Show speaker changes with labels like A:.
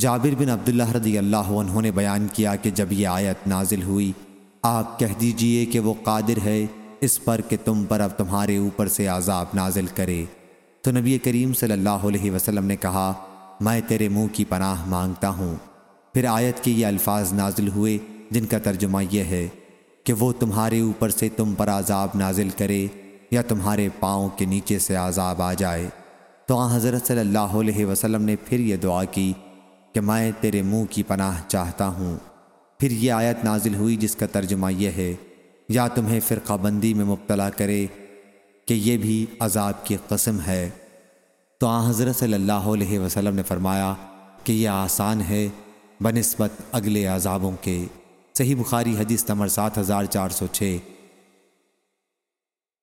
A: جابر بن عبداللہ رضی اللہ عنہ نے بیان کیا کہ جب یہ آیت نازل ہوئی، آپ کہہ دیجیے کہ وہ قادر ہے اس پر کہ تم پر اب تمہارے اوپر سے عذاب نازل کرے۔ تو نبی کریم صلی اللہ علیہ وسلم نے کہا، میں تیرے منہ کی پناہ مانگتا ہوں۔ پھر آیت کے یہ الفاظ نازل ہوئے، جن کا ترجمہ یہ ہے کہ وہ تمہارے اوپر سے تم پر عذاب نازل کرے یا تمہارے پاؤں کے نیچے سے عذاب آ جائے۔ تو آن حضرت صلی اللہ علیہ وسلم نے پھر یہ دعا کی کہ میں تیرے منہ کی پناہ چاہتا ہوں۔ پھر یہ آیت نازل ہوئی جس کا ترجمہ یہ ہے، یا تمہیں فرقہ بندی میں مبتلا کرے کہ یہ بھی عذاب کی قسم ہے۔ تو آن حضرت صلی اللہ علیہ وسلم نے فرمایا کہ یہ آسان ہے بنسبت اگلے عذابوں کے۔ صحیح بخاری حدیث نمبر سات ہزار چار سو چھ۔